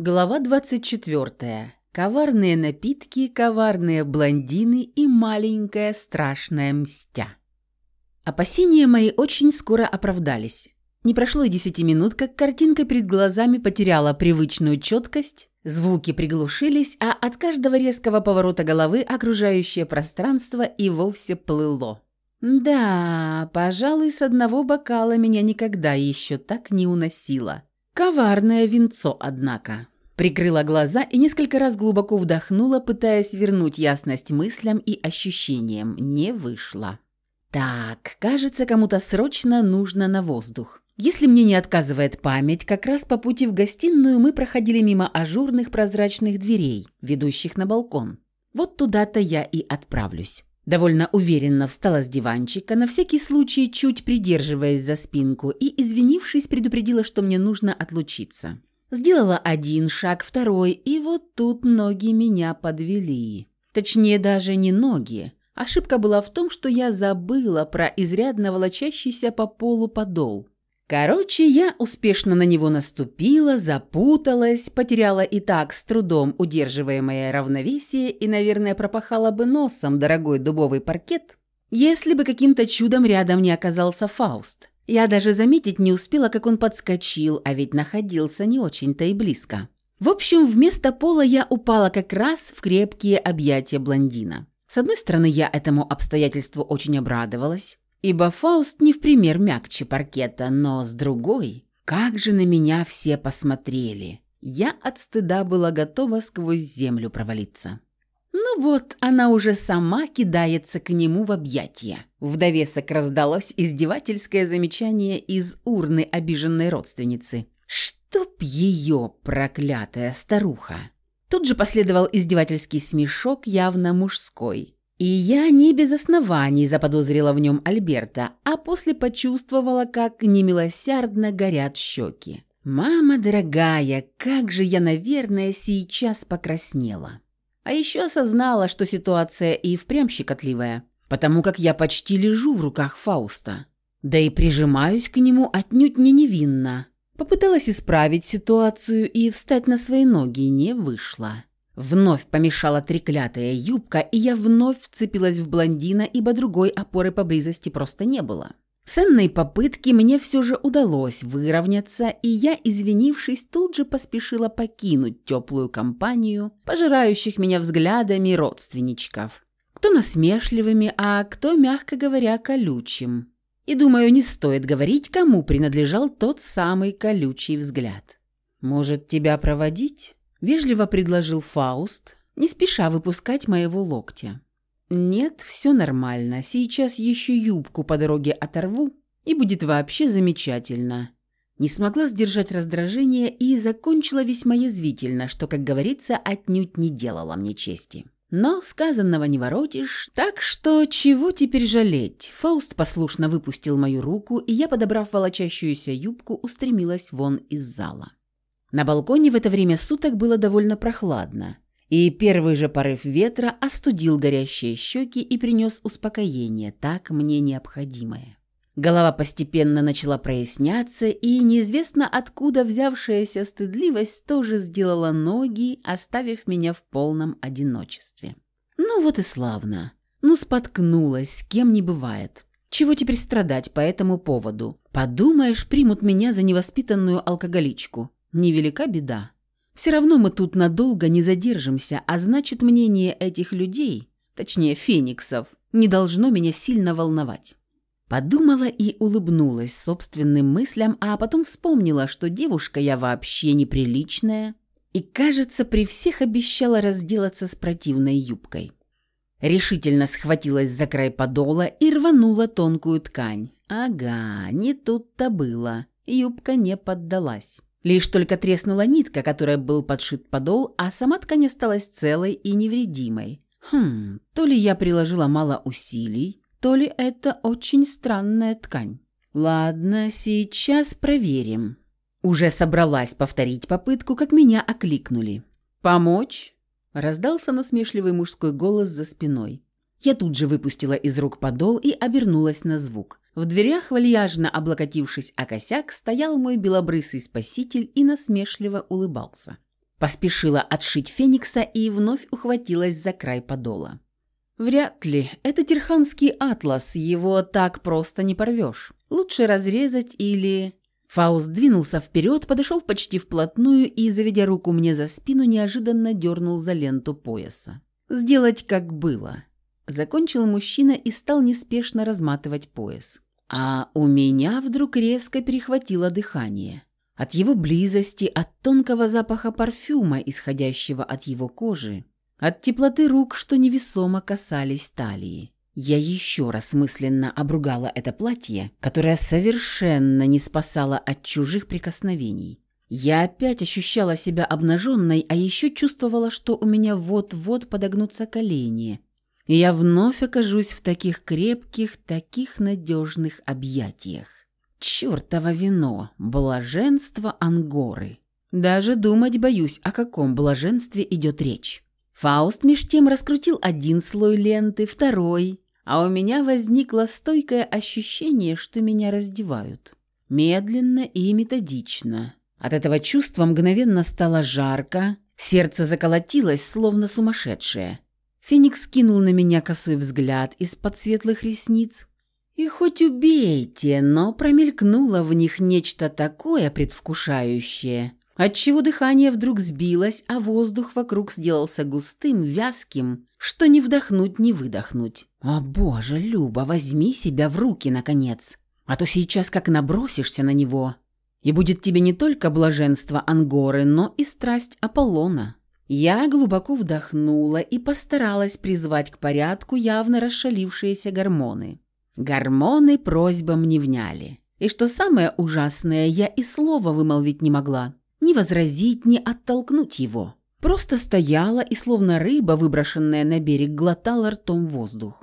Глава 24. Коварные напитки, коварные блондины и маленькая страшная мстя. Опасения мои очень скоро оправдались. Не прошло и десяти минут, как картинка перед глазами потеряла привычную четкость, звуки приглушились, а от каждого резкого поворота головы окружающее пространство и вовсе плыло. Да, пожалуй, с одного бокала меня никогда еще так не уносило. Коварное винцо, однако. Прикрыла глаза и несколько раз глубоко вдохнула, пытаясь вернуть ясность мыслям и ощущениям. Не вышло. Так, кажется, кому-то срочно нужно на воздух. Если мне не отказывает память, как раз по пути в гостиную мы проходили мимо ажурных прозрачных дверей, ведущих на балкон. Вот туда-то я и отправлюсь. Довольно уверенно встала с диванчика, на всякий случай чуть придерживаясь за спинку и, извинившись, предупредила, что мне нужно отлучиться. Сделала один шаг, второй, и вот тут ноги меня подвели. Точнее, даже не ноги. Ошибка была в том, что я забыла про изрядно волочащийся по полу подол. Короче, я успешно на него наступила, запуталась, потеряла и так с трудом удерживаемое равновесие и, наверное, пропахала бы носом дорогой дубовый паркет, если бы каким-то чудом рядом не оказался Фауст. Я даже заметить не успела, как он подскочил, а ведь находился не очень-то и близко. В общем, вместо пола я упала как раз в крепкие объятия блондина. С одной стороны, я этому обстоятельству очень обрадовалась, ибо Фауст не в пример мягче паркета, но с другой, как же на меня все посмотрели. Я от стыда была готова сквозь землю провалиться. Ну вот, она уже сама кидается к нему в объятия. В довесок раздалось издевательское замечание из урны обиженной родственницы. «Чтоб ее, проклятая старуха!» Тут же последовал издевательский смешок, явно мужской. И я не без оснований заподозрила в нем Альберта, а после почувствовала, как немилосердно горят щеки. «Мама дорогая, как же я, наверное, сейчас покраснела». А еще осознала, что ситуация и впрямь щекотливая, потому как я почти лежу в руках Фауста. Да и прижимаюсь к нему отнюдь не невинно. Попыталась исправить ситуацию и встать на свои ноги не вышло. Вновь помешала треклятая юбка, и я вновь вцепилась в блондина, ибо другой опоры поблизости просто не было. С попытки мне все же удалось выровняться, и я, извинившись, тут же поспешила покинуть теплую компанию, пожирающих меня взглядами родственничков. Кто насмешливыми, а кто, мягко говоря, колючим. И думаю, не стоит говорить, кому принадлежал тот самый колючий взгляд. «Может, тебя проводить?» Вежливо предложил Фауст, не спеша выпускать моего локтя. «Нет, все нормально. Сейчас еще юбку по дороге оторву, и будет вообще замечательно». Не смогла сдержать раздражение и закончила весьма язвительно, что, как говорится, отнюдь не делала мне чести. Но сказанного не воротишь, так что чего теперь жалеть? Фауст послушно выпустил мою руку, и я, подобрав волочащуюся юбку, устремилась вон из зала. На балконе в это время суток было довольно прохладно, и первый же порыв ветра остудил горящие щеки и принес успокоение, так мне необходимое. Голова постепенно начала проясняться, и неизвестно откуда взявшаяся стыдливость тоже сделала ноги, оставив меня в полном одиночестве. Ну вот и славно. Ну споткнулась, с кем не бывает. Чего теперь страдать по этому поводу? Подумаешь, примут меня за невоспитанную алкоголичку. Невелика беда. Все равно мы тут надолго не задержимся, а значит, мнение этих людей, точнее, фениксов, не должно меня сильно волновать. Подумала и улыбнулась собственным мыслям, а потом вспомнила, что девушка я вообще неприличная и, кажется, при всех обещала разделаться с противной юбкой. Решительно схватилась за край подола и рванула тонкую ткань. Ага, не тут-то было. Юбка не поддалась. Лишь только треснула нитка, которой был подшит подол, а сама ткань осталась целой и невредимой. Хм, то ли я приложила мало усилий, то ли это очень странная ткань. Ладно, сейчас проверим. Уже собралась повторить попытку, как меня окликнули. «Помочь?» – раздался насмешливый мужской голос за спиной. Я тут же выпустила из рук подол и обернулась на звук. В дверях, вальяжно облокотившись о косяк, стоял мой белобрысый спаситель и насмешливо улыбался. Поспешила отшить Феникса и вновь ухватилась за край подола. Вряд ли. Это Терханский атлас, его так просто не порвешь. Лучше разрезать или... Фауст двинулся вперед, подошел почти вплотную и, заведя руку мне за спину, неожиданно дернул за ленту пояса. «Сделать, как было». Закончил мужчина и стал неспешно разматывать пояс. А у меня вдруг резко перехватило дыхание. От его близости, от тонкого запаха парфюма, исходящего от его кожи, от теплоты рук, что невесомо касались талии. Я еще раз мысленно обругала это платье, которое совершенно не спасало от чужих прикосновений. Я опять ощущала себя обнаженной, а еще чувствовала, что у меня вот-вот подогнутся колени. И я вновь окажусь в таких крепких, таких надежных объятиях. Чёртово вино, блаженство Ангоры. Даже думать боюсь, о каком блаженстве идет речь. Фауст меж тем раскрутил один слой ленты, второй, а у меня возникло стойкое ощущение, что меня раздевают. Медленно и методично. От этого чувства мгновенно стало жарко, сердце заколотилось, словно сумасшедшее. Феникс кинул на меня косой взгляд из-под светлых ресниц. И хоть убейте, но промелькнуло в них нечто такое предвкушающее, отчего дыхание вдруг сбилось, а воздух вокруг сделался густым, вязким, что не вдохнуть, не выдохнуть. «О боже, Люба, возьми себя в руки, наконец, а то сейчас как набросишься на него, и будет тебе не только блаженство Ангоры, но и страсть Аполлона». Я глубоко вдохнула и постаралась призвать к порядку явно расшалившиеся гормоны. Гормоны просьбам не вняли. И что самое ужасное, я и слова вымолвить не могла. Ни возразить, ни оттолкнуть его. Просто стояла и, словно рыба, выброшенная на берег, глотала ртом воздух.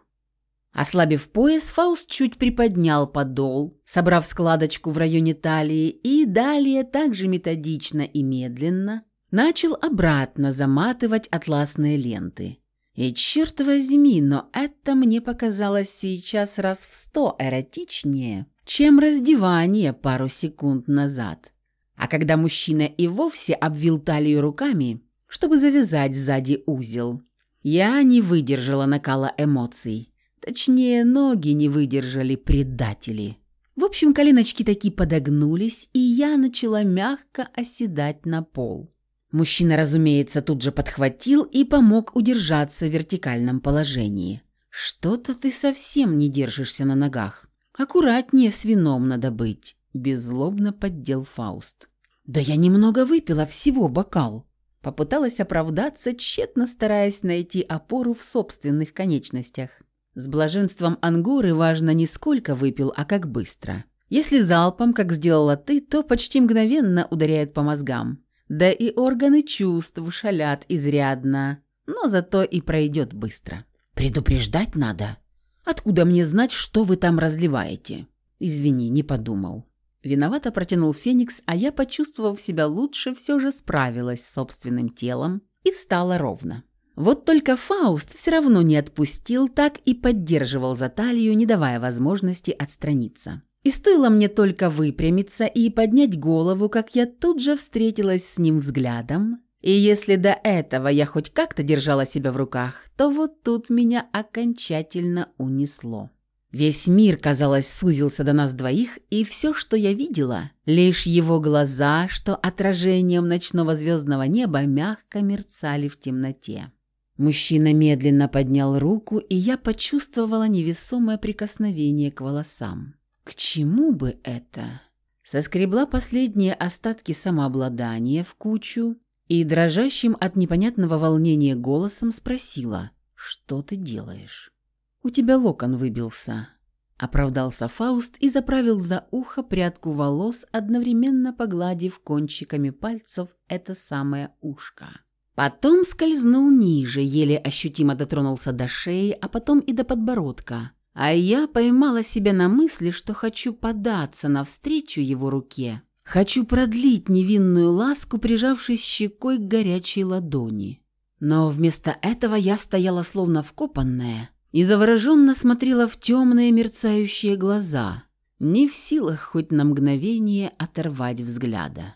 Ослабив пояс, Фауст чуть приподнял подол, собрав складочку в районе талии, и далее также методично и медленно начал обратно заматывать атласные ленты. И черт возьми, но это мне показалось сейчас раз в сто эротичнее, чем раздевание пару секунд назад. А когда мужчина и вовсе обвил талию руками, чтобы завязать сзади узел, я не выдержала накала эмоций. Точнее, ноги не выдержали предатели. В общем, коленочки таки подогнулись, и я начала мягко оседать на пол. Мужчина, разумеется, тут же подхватил и помог удержаться в вертикальном положении. «Что-то ты совсем не держишься на ногах. Аккуратнее с вином надо быть», – беззлобно поддел Фауст. «Да я немного выпила всего бокал». Попыталась оправдаться, тщетно стараясь найти опору в собственных конечностях. С блаженством ангоры важно не сколько выпил, а как быстро. Если залпом, как сделала ты, то почти мгновенно ударяет по мозгам. Да и органы чувств шалят изрядно, но зато и пройдет быстро. Предупреждать надо. Откуда мне знать, что вы там разливаете? Извини, не подумал. Виновато протянул Феникс, а я, почувствовав себя лучше, все же справилась с собственным телом и встала ровно. Вот только Фауст все равно не отпустил, так и поддерживал за талию, не давая возможности отстраниться. И стоило мне только выпрямиться и поднять голову, как я тут же встретилась с ним взглядом. И если до этого я хоть как-то держала себя в руках, то вот тут меня окончательно унесло. Весь мир, казалось, сузился до нас двоих, и все, что я видела, лишь его глаза, что отражением ночного звездного неба мягко мерцали в темноте. Мужчина медленно поднял руку, и я почувствовала невесомое прикосновение к волосам. К чему бы это? Соскребла последние остатки самообладания в кучу и дрожащим от непонятного волнения голосом спросила, «Что ты делаешь?» «У тебя локон выбился», — оправдался Фауст и заправил за ухо прядку волос, одновременно погладив кончиками пальцев это самое ушко. Потом скользнул ниже, еле ощутимо дотронулся до шеи, а потом и до подбородка. А я поймала себя на мысли, что хочу податься навстречу его руке. Хочу продлить невинную ласку, прижавшись щекой к горячей ладони. Но вместо этого я стояла словно вкопанная и завороженно смотрела в темные мерцающие глаза, не в силах хоть на мгновение оторвать взгляда.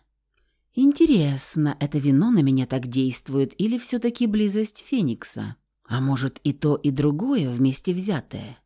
Интересно, это вино на меня так действует или все-таки близость Феникса? А может и то, и другое вместе взятое?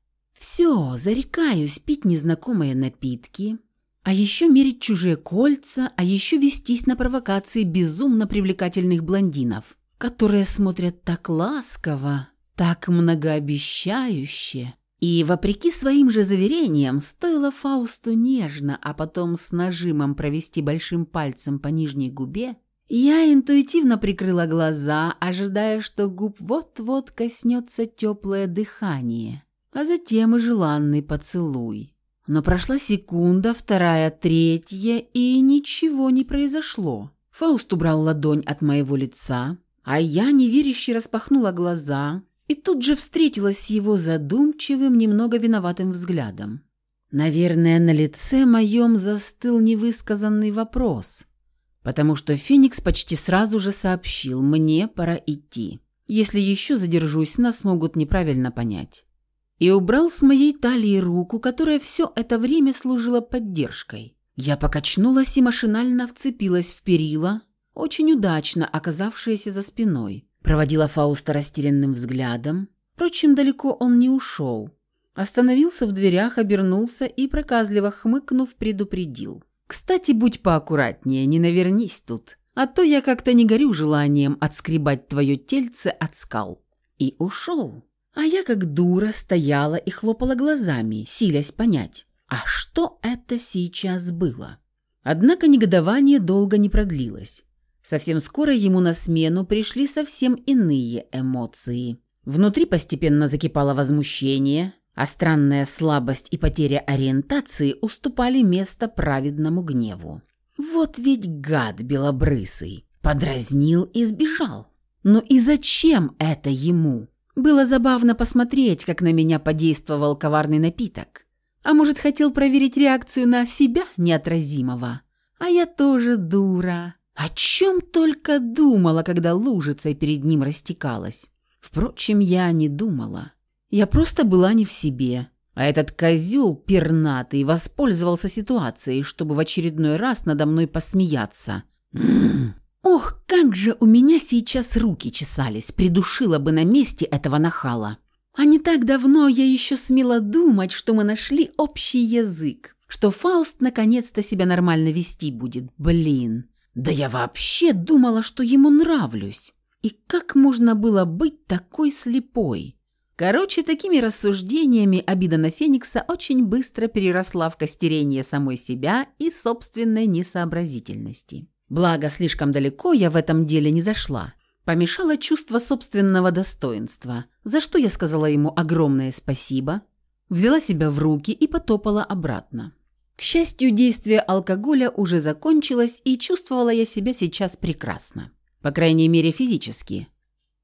Все, зарекаюсь пить незнакомые напитки, а еще мерить чужие кольца, а еще вестись на провокации безумно привлекательных блондинов, которые смотрят так ласково, так многообещающе. И, вопреки своим же заверениям, стоило Фаусту нежно, а потом с нажимом провести большим пальцем по нижней губе, я интуитивно прикрыла глаза, ожидая, что губ вот-вот коснется теплое дыхание, а затем и желанный поцелуй. Но прошла секунда, вторая, третья, и ничего не произошло. Фауст убрал ладонь от моего лица, а я неверяще распахнула глаза и тут же встретилась с его задумчивым, немного виноватым взглядом. Наверное, на лице моем застыл невысказанный вопрос, потому что Феникс почти сразу же сообщил «мне пора идти». Если еще задержусь, нас могут неправильно понять. И убрал с моей талии руку, которая все это время служила поддержкой. Я покачнулась и машинально вцепилась в перила, очень удачно оказавшиеся за спиной. Проводила Фауста растерянным взглядом. Впрочем, далеко он не ушел. Остановился в дверях, обернулся и, проказливо хмыкнув, предупредил. «Кстати, будь поаккуратнее, не навернись тут, а то я как-то не горю желанием отскребать твое тельце от скал». И ушел. А я как дура стояла и хлопала глазами, силясь понять, а что это сейчас было. Однако негодование долго не продлилось. Совсем скоро ему на смену пришли совсем иные эмоции. Внутри постепенно закипало возмущение, а странная слабость и потеря ориентации уступали место праведному гневу. Вот ведь гад белобрысый, подразнил и сбежал. Но и зачем это ему? Было забавно посмотреть, как на меня подействовал коварный напиток. А может, хотел проверить реакцию на себя неотразимого? А я тоже дура. О чем только думала, когда лужица перед ним растекалась. Впрочем, я не думала. Я просто была не в себе. А этот козел пернатый воспользовался ситуацией, чтобы в очередной раз надо мной посмеяться. М-м. Ох, как же у меня сейчас руки чесались, придушила бы на месте этого нахала. А не так давно я еще смела думать, что мы нашли общий язык, что Фауст наконец-то себя нормально вести будет. Блин. Да я вообще думала, что ему нравлюсь. И как можно было быть такой слепой? Короче, такими рассуждениями обида на Феникса очень быстро переросла в костерение самой себя и собственной несообразительности. Благо, слишком далеко я в этом деле не зашла. Помешало чувство собственного достоинства, за что я сказала ему огромное спасибо, взяла себя в руки и потопала обратно. К счастью, действие алкоголя уже закончилось, и чувствовала я себя сейчас прекрасно. По крайней мере, физически.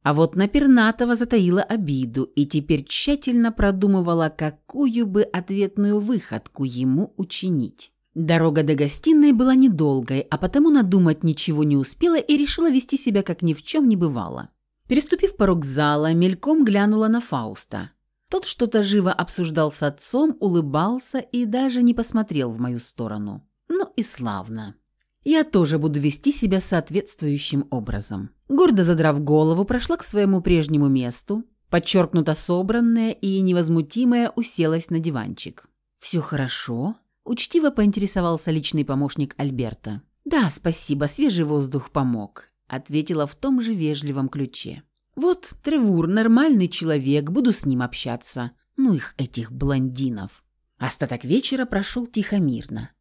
А вот на Пернатова затаила обиду и теперь тщательно продумывала, какую бы ответную выходку ему учинить. Дорога до гостиной была недолгой, а потому надумать ничего не успела и решила вести себя, как ни в чем не бывало. Переступив порог зала, мельком глянула на Фауста. Тот что-то живо обсуждал с отцом, улыбался и даже не посмотрел в мою сторону. Ну и славно. Я тоже буду вести себя соответствующим образом. Гордо задрав голову, прошла к своему прежнему месту, подчеркнуто собранная и невозмутимая уселась на диванчик. «Все хорошо?» – учтиво поинтересовался личный помощник Альберта. «Да, спасибо, свежий воздух помог», – ответила в том же вежливом ключе. Вот Тревур нормальный человек, буду с ним общаться. Ну их, этих блондинов. Остаток вечера прошел тихо-мирно.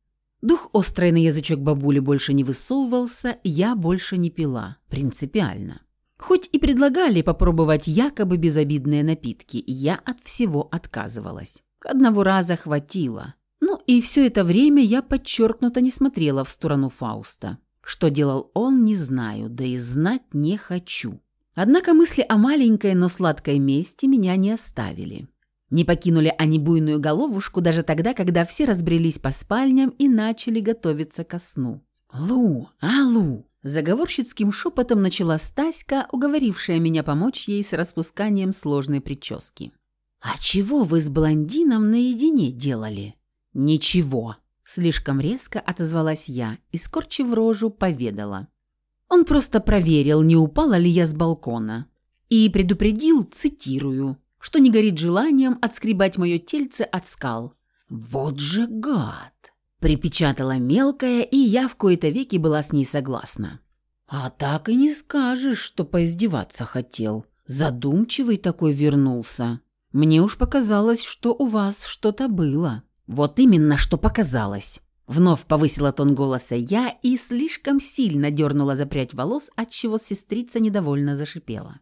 Дух острый на язычок бабули больше не высовывался, я больше не пила. Принципиально. Хоть и предлагали попробовать якобы безобидные напитки, я от всего отказывалась. Одного раза хватило. Ну и все это время я подчеркнуто не смотрела в сторону Фауста. Что делал он, не знаю, да и знать не хочу. Однако мысли о маленькой, но сладкой мести меня не оставили. Не покинули они буйную головушку даже тогда, когда все разбрелись по спальням и начали готовиться ко сну. «Лу! Алу!» Заговорщицким шепотом начала Стаська, уговорившая меня помочь ей с распусканием сложной прически. «А чего вы с блондином наедине делали?» «Ничего», Слишком резко отозвалась я и, скорчив рожу, поведала. Он просто проверил, не упала ли я с балкона. И предупредил, цитирую, что не горит желанием отскребать мое тельце от скал. «Вот же гад!» – припечатала мелкая, и я в кои-то веки была с ней согласна. «А так и не скажешь, что поиздеваться хотел. Задумчивый такой вернулся. Мне уж показалось, что у вас что-то было». «Вот именно, что показалось!» Вновь повысила тон голоса я и слишком сильно дернула за прядь волос, отчего сестрица недовольно зашипела.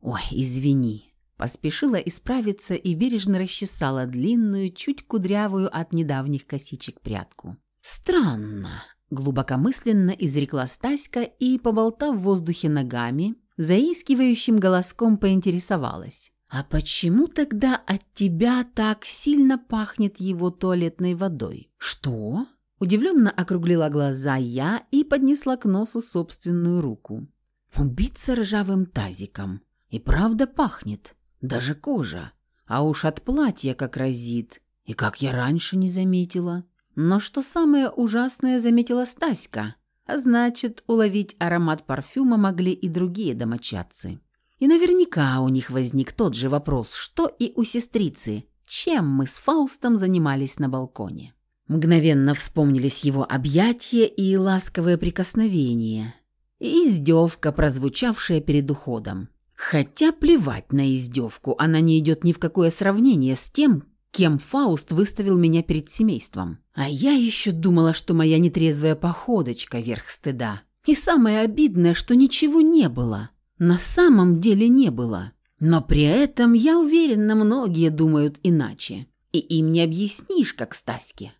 «Ой, извини». Поспешила исправиться и бережно расчесала длинную, чуть кудрявую от недавних косичек прядку. «Странно», — глубокомысленно изрекла Стаська и, поболтав в воздухе ногами, заискивающим голоском поинтересовалась. «А почему тогда от тебя так сильно пахнет его туалетной водой?» «Что?» Удивленно округлила глаза я и поднесла к носу собственную руку. «Убиться ржавым тазиком. И правда пахнет. Даже кожа. А уж от платья как разит. И как я раньше не заметила. Но что самое ужасное заметила Стаська. А значит, уловить аромат парфюма могли и другие домочадцы. И наверняка у них возник тот же вопрос, что и у сестрицы. Чем мы с Фаустом занимались на балконе? Мгновенно вспомнились его объятия и ласковые прикосновения. И издевка, прозвучавшая перед уходом. Хотя плевать на издевку, она не идет ни в какое сравнение с тем, кем Фауст выставил меня перед семейством. А я еще думала, что моя нетрезвая походочка верх стыда. И самое обидное, что ничего не было. На самом деле не было. Но при этом, я уверена, многие думают иначе. И им не объяснишь, как Стаське.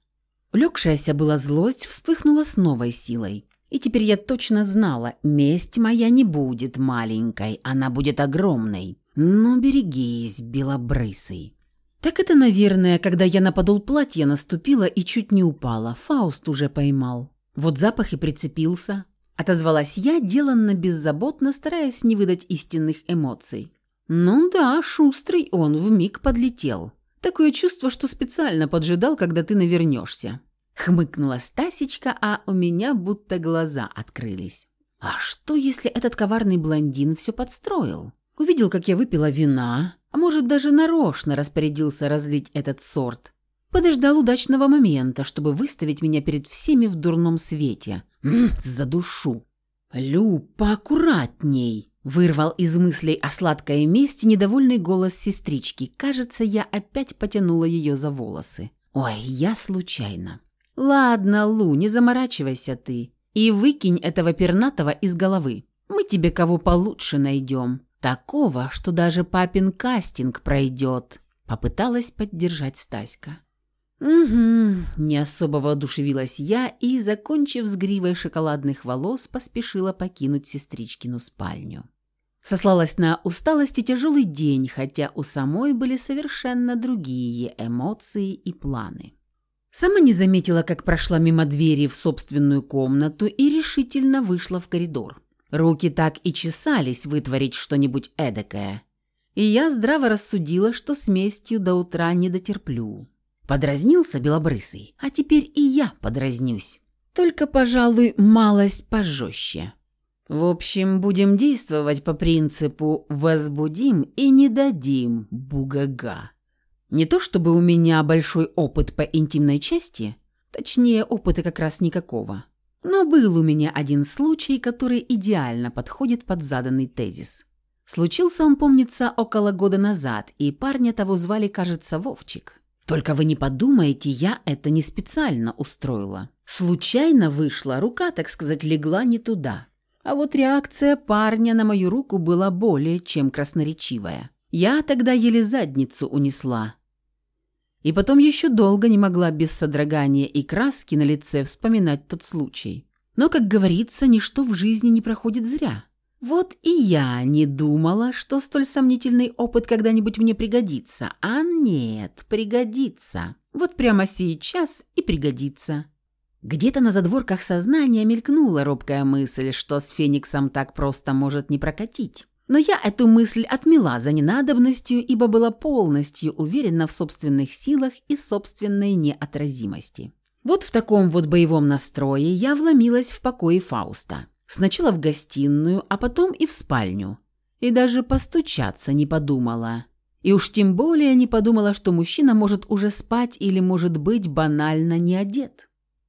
Легшаяся была злость вспыхнула с новой силой. И теперь я точно знала, месть моя не будет маленькой, она будет огромной. Но берегись, белобрысый. Так это, наверное, когда я на подол платья наступила и чуть не упала. Фауст уже поймал. Вот запах и прицепился. Отозвалась я, деланно беззаботно, стараясь не выдать истинных эмоций. Ну да, шустрый он вмиг подлетел. Такое чувство, что специально поджидал, когда ты навернешься. Хмыкнула Стасечка, а у меня будто глаза открылись. А что, если этот коварный блондин все подстроил? Увидел, как я выпила вина, а может, даже нарочно распорядился разлить этот сорт. Подождал удачного момента, чтобы выставить меня перед всеми в дурном свете. За душу. «Лю, поаккуратней!» Вырвал из мыслей о сладкой мести недовольный голос сестрички. Кажется, я опять потянула ее за волосы. «Ой, я случайно». «Ладно, Лу, не заморачивайся ты. И выкинь этого пернатого из головы. Мы тебе кого получше найдем. Такого, что даже папин кастинг пройдет», — попыталась поддержать Стаська. «Угу», — не особо воодушевилась я и, закончив с гривой шоколадных волос, поспешила покинуть сестричкину спальню. Сослалась на усталость и тяжелый день, хотя у самой были совершенно другие эмоции и планы. Сама не заметила, как прошла мимо двери в собственную комнату и решительно вышла в коридор. Руки так и чесались вытворить что-нибудь эдакое. И я здраво рассудила, что с местью до утра не дотерплю. Подразнился белобрысый, а теперь и я подразнюсь. Только, пожалуй, малость пожестче. В общем, будем действовать по принципу «возбудим и не дадим бугага». Не то чтобы у меня большой опыт по интимной части, точнее, опыта как раз никакого. Но был у меня один случай, который идеально подходит под заданный тезис. Случился он, помнится, около года назад, и парня того звали, кажется, Вовчик. Только вы не подумайте, я это не специально устроила. Случайно вышла, рука, так сказать, легла не туда. А вот реакция парня на мою руку была более чем красноречивая. Я тогда еле задницу унесла, и потом еще долго не могла без содрогания и краски на лице вспоминать тот случай. Но, как говорится, ничто в жизни не проходит зря. Вот и я не думала, что столь сомнительный опыт когда-нибудь мне пригодится. А нет, пригодится. Вот прямо сейчас и пригодится. Где-то на задворках сознания мелькнула робкая мысль, что с Фениксом так просто может не прокатить. Но я эту мысль отмела за ненадобностью, ибо была полностью уверена в собственных силах и собственной неотразимости. Вот в таком вот боевом настрое я вломилась в покои Фауста. Сначала в гостиную, а потом и в спальню. И даже постучаться не подумала. И уж тем более не подумала, что мужчина может уже спать или, может быть, банально не одет.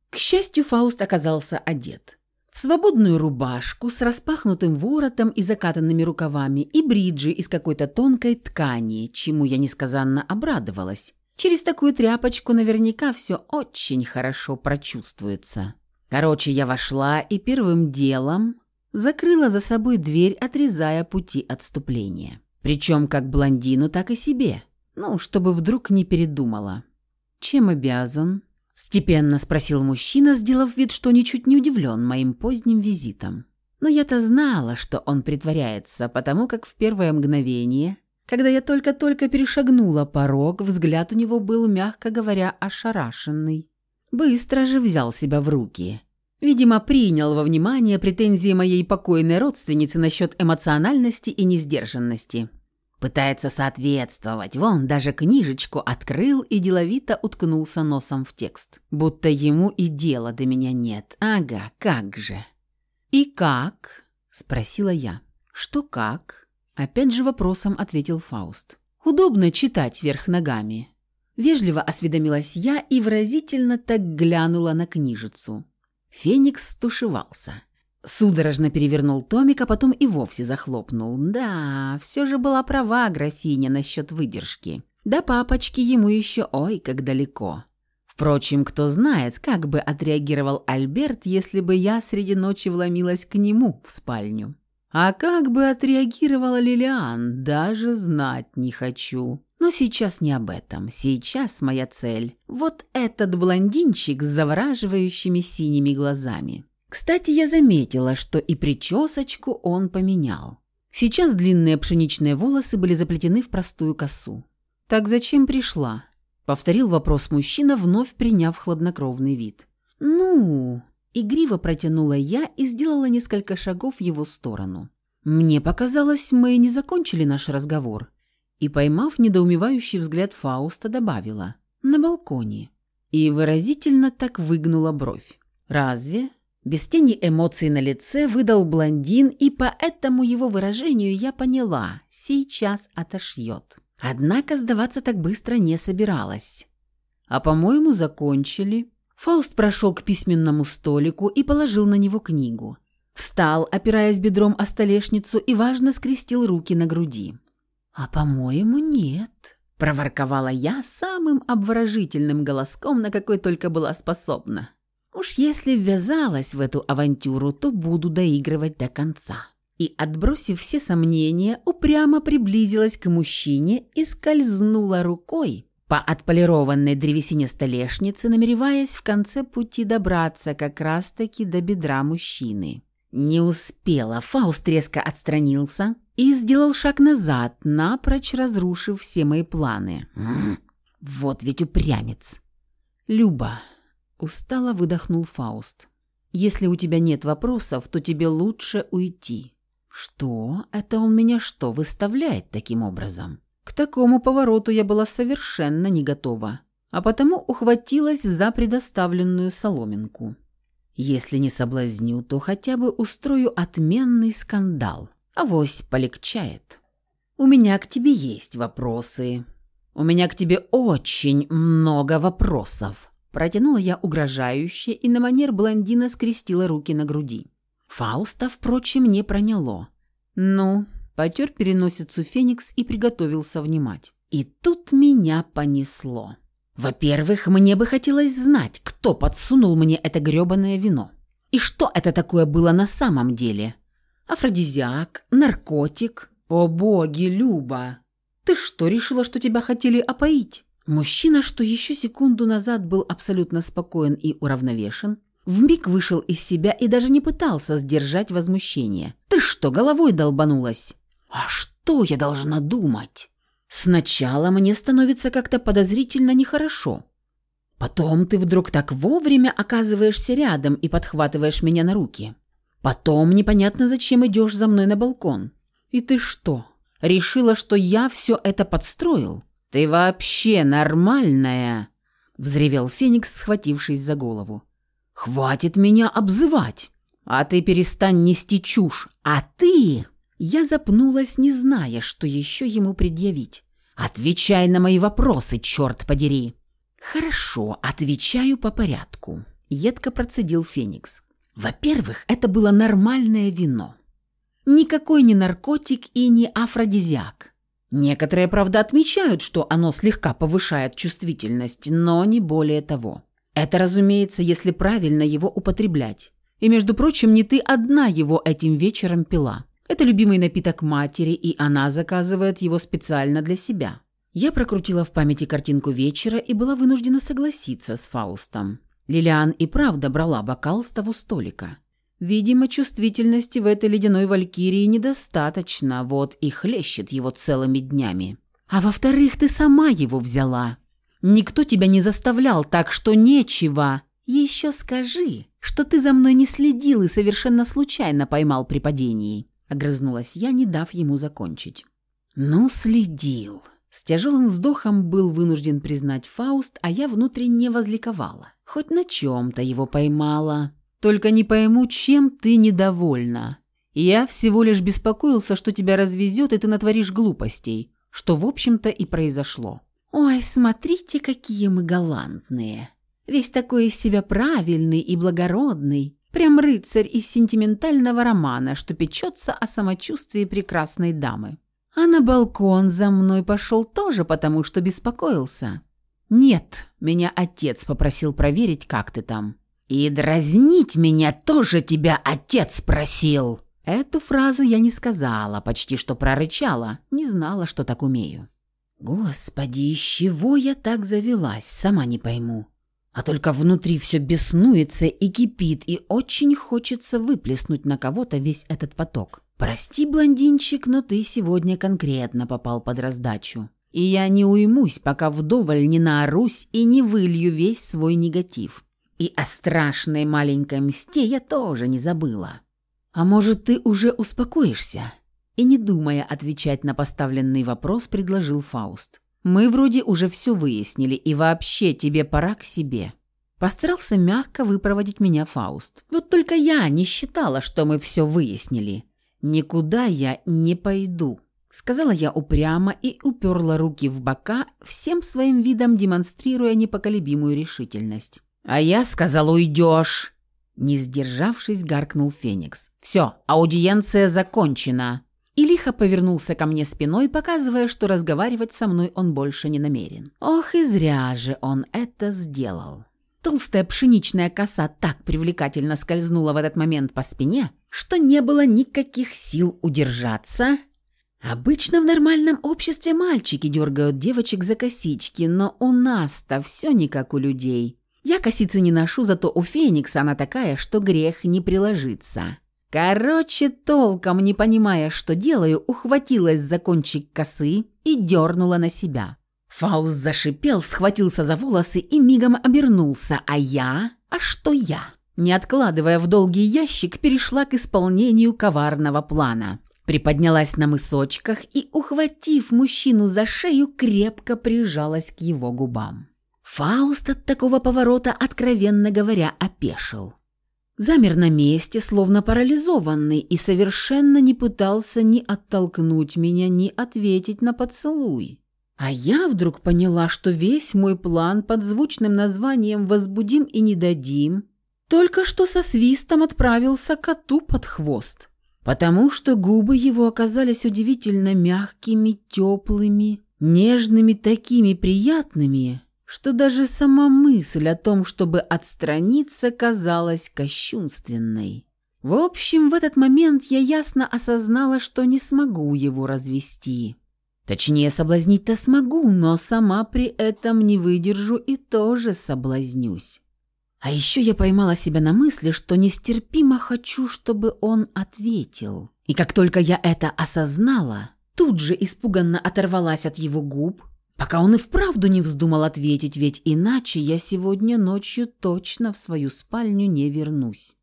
К счастью, Фауст оказался одет. В свободную рубашку с распахнутым воротом и закатанными рукавами и бриджи из какой-то тонкой ткани, чему я несказанно обрадовалась. Через такую тряпочку наверняка все очень хорошо прочувствуется. Короче, я вошла и первым делом закрыла за собой дверь, отрезая пути отступления. Причем как блондину, так и себе. Ну, чтобы вдруг не передумала. «Чем обязан?» – степенно спросил мужчина, сделав вид, что ничуть не удивлен моим поздним визитом. Но я-то знала, что он притворяется, потому как в первое мгновение когда я только-только перешагнула порог, взгляд у него был, мягко говоря, ошарашенный. Быстро же взял себя в руки. Видимо, принял во внимание претензии моей покойной родственницы насчет эмоциональности и несдержанности. Пытается соответствовать. Вон, даже книжечку открыл и деловито уткнулся носом в текст. Будто ему и дела до меня нет. Ага, как же. «И как?» – спросила я. «Что как?» Опять же вопросом ответил Фауст. «Удобно читать вверх ногами». Вежливо осведомилась я и выразительно так глянула на книжицу. Феникс стушевался. Судорожно перевернул томик, а потом и вовсе захлопнул. Да, все же была права графиня насчет выдержки. Да папочки ему еще ой, как далеко. Впрочем, кто знает, как бы отреагировал Альберт, если бы я среди ночи вломилась к нему в спальню. А как бы отреагировала Лилиан, даже знать не хочу. Но сейчас не об этом. Сейчас моя цель – вот этот блондинчик с завораживающими синими глазами. Кстати, я заметила, что и причесочку он поменял. Сейчас длинные пшеничные волосы были заплетены в простую косу. «Так зачем пришла?» – повторил вопрос мужчина, вновь приняв хладнокровный вид. «Ну...» Игриво протянула я и сделала несколько шагов в его сторону. Мне показалось, мы не закончили наш разговор. И, поймав недоумевающий взгляд Фауста, добавила «на балконе». И выразительно так выгнула бровь. «Разве?» Без тени эмоций на лице выдал блондин, и по этому его выражению я поняла – сейчас отошьет. Однако сдаваться так быстро не собиралась. «А, по-моему, закончили», Фауст прошел к письменному столику и положил на него книгу. Встал, опираясь бедром о столешницу, и важно скрестил руки на груди. «А, по-моему, нет», – проворковала я самым обворожительным голоском, на какой только была способна. «Уж если ввязалась в эту авантюру, то буду доигрывать до конца». И, отбросив все сомнения, упрямо приблизилась к мужчине и скользнула рукой по отполированной древесине столешницы, намереваясь в конце пути добраться как раз-таки до бедра мужчины. Не успела, Фауст резко отстранился и сделал шаг назад, напрочь разрушив все мои планы. Вот ведь упрямец. «Люба», — устало выдохнул Фауст, — «если у тебя нет вопросов, то тебе лучше уйти». «Что? Это он меня что, выставляет таким образом?» К такому повороту я была совершенно не готова, а потому ухватилась за предоставленную соломинку. Если не соблазню, то хотя бы устрою отменный скандал. Авось полегчает. У меня к тебе есть вопросы. У меня к тебе очень много вопросов. Протянула я угрожающе и на манер блондина скрестила руки на груди. Фауста, впрочем, не проняло. «Ну, Потер переносицу Феникс и приготовился внимать. И тут меня понесло. Во-первых, мне бы хотелось знать, кто подсунул мне это грёбаное вино. И что это такое было на самом деле? Афродизиак? Наркотик? О боги, Люба! Ты что, решила, что тебя хотели опоить? Мужчина, что еще секунду назад был абсолютно спокоен и уравновешен, вмиг вышел из себя и даже не пытался сдержать возмущение. «Ты что, головой долбанулась?» А что я должна думать? Сначала мне становится как-то подозрительно нехорошо. Потом ты вдруг так вовремя оказываешься рядом и подхватываешь меня на руки. Потом непонятно зачем идешь за мной на балкон. И ты что, решила, что я все это подстроил? Ты вообще нормальная? – взревел Феникс, схватившись за голову. «Хватит меня обзывать! А ты перестань нести чушь! А ты...» Я запнулась, не зная, что еще ему предъявить. «Отвечай на мои вопросы, черт подери!» «Хорошо, отвечаю по порядку», — едко процедил Феникс. «Во-первых, это было нормальное вино. Никакой не наркотик и не афродизиак. Некоторые, правда, отмечают, что оно слегка повышает чувствительность, но не более того. Это, разумеется, если правильно его употреблять. И, между прочим, не ты одна его этим вечером пила. Это любимый напиток матери, и она заказывает его специально для себя. Я прокрутила в памяти картинку вечера и была вынуждена согласиться с Фаустом. Лилиан и правда брала бокал с того столика. Видимо, чувствительности в этой ледяной валькирии недостаточно, вот и хлещет его целыми днями. А во-вторых, ты сама его взяла. Никто тебя не заставлял, так что нечего. Еще скажи, что ты за мной не следил и совершенно случайно поймал при падении. Огрызнулась я, не дав ему закончить. Ну, следил. С тяжелым вздохом был вынужден признать Фауст, а я внутренне возликовала. Хоть на чем-то его поймала. Только не пойму, чем ты недовольна. Я всего лишь беспокоился, что тебя развезет, и ты натворишь глупостей, что, в общем-то, и произошло. Ой, смотрите, какие мы галантные. Весь такой из себя правильный и благородный. Прям рыцарь из сентиментального романа, что печется о самочувствии прекрасной дамы. А на балкон за мной пошел тоже потому, что беспокоился. «Нет, меня отец попросил проверить, как ты там». «И дразнить меня тоже тебя отец просил!» Эту фразу я не сказала, почти что прорычала, не знала, что так умею. Господи, из чего я так завелась, сама не пойму. А только внутри все беснуется и кипит, и очень хочется выплеснуть на кого-то весь этот поток. Прости, блондинчик, но ты сегодня конкретно попал под раздачу. И я не уймусь, пока вдоволь не наорусь и не вылью весь свой негатив. И о страшной маленькой мсте я тоже не забыла. А может, ты уже успокоишься?» И не думая отвечать на поставленный вопрос, предложил Фауст. «Мы вроде уже все выяснили, и вообще тебе пора к себе». Постарался мягко выпроводить меня Фауст. Вот только я не считала, что мы все выяснили. Никуда я не пойду. Сказала я упрямо и уперла руки в бока, всем своим видом демонстрируя непоколебимую решительность. «А я сказал, уйдешь!» Не сдержавшись, гаркнул Феникс. «Все, аудиенция закончена!» И лихо повернулся ко мне спиной, показывая, что разговаривать со мной он больше не намерен. Ох, и зря же он это сделал. Толстая пшеничная коса так привлекательно скользнула в этот момент по спине, что не было никаких сил удержаться. Обычно в нормальном обществе мальчики дергают девочек за косички, но у нас-то все не как у людей. Я косицы не ношу, зато у Феникса она такая, что грех не приложиться. Короче, толком не понимая, что делаю, ухватилась за кончик косы и дернула на себя. Фауст зашипел, схватился за волосы и мигом обернулся, а я... А что я? Не откладывая в долгий ящик, перешла к исполнению коварного плана. Приподнялась на мысочках и, ухватив мужчину за шею, крепко прижалась к его губам. Фауст от такого поворота, откровенно говоря, опешил. Замер на месте, словно парализованный, и совершенно не пытался ни оттолкнуть меня, ни ответить на поцелуй. А я вдруг поняла, что весь мой план под звучным названием «Возбудим и не дадим» только что со свистом отправился коту под хвост, потому что губы его оказались удивительно мягкими, теплыми, нежными, такими приятными, что даже сама мысль о том, чтобы отстраниться, казалась кощунственной. В общем, в этот момент я ясно осознала, что не смогу его развести. Точнее, соблазнить-то смогу, но сама при этом не выдержу и тоже соблазнюсь. А еще я поймала себя на мысли, что нестерпимо хочу, чтобы он ответил. И как только я это осознала, тут же испуганно оторвалась от его губ, Пока он и вправду не вздумал ответить, ведь иначе я сегодня ночью точно в свою спальню не вернусь.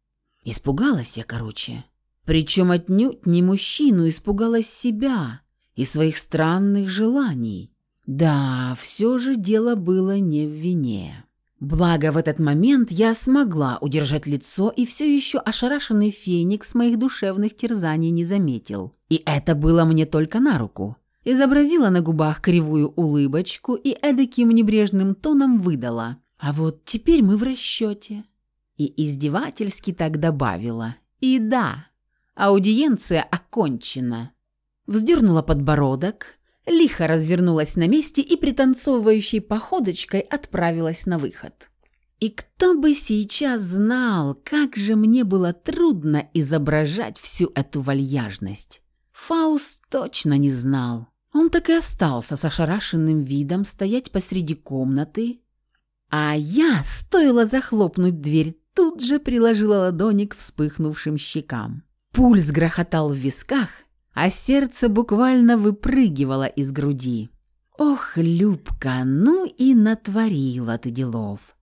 Испугалась я, короче. Причем отнюдь не мужчину, испугалась себя и своих странных желаний. Да, все же дело было не в вине. Благо, в этот момент я смогла удержать лицо, и все еще ошарашенный феникс моих душевных терзаний не заметил. И это было мне только на руку. Изобразила на губах кривую улыбочку и эдаким небрежным тоном выдала. «А вот теперь мы в расчете». И издевательски так добавила. «И да, аудиенция окончена». Вздернула подбородок, лихо развернулась на месте и пританцовывающей походочкой отправилась на выход. И кто бы сейчас знал, как же мне было трудно изображать всю эту вальяжность. Фауст точно не знал. Он так и остался с ошарашенным видом стоять посреди комнаты, а я, стоило захлопнуть дверь, тут же приложила ладони к вспыхнувшим щекам. Пульс грохотал в висках, а сердце буквально выпрыгивало из груди. «Ох, Любка, ну и натворила ты делов!»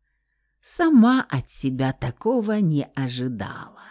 Сама от себя такого не ожидала.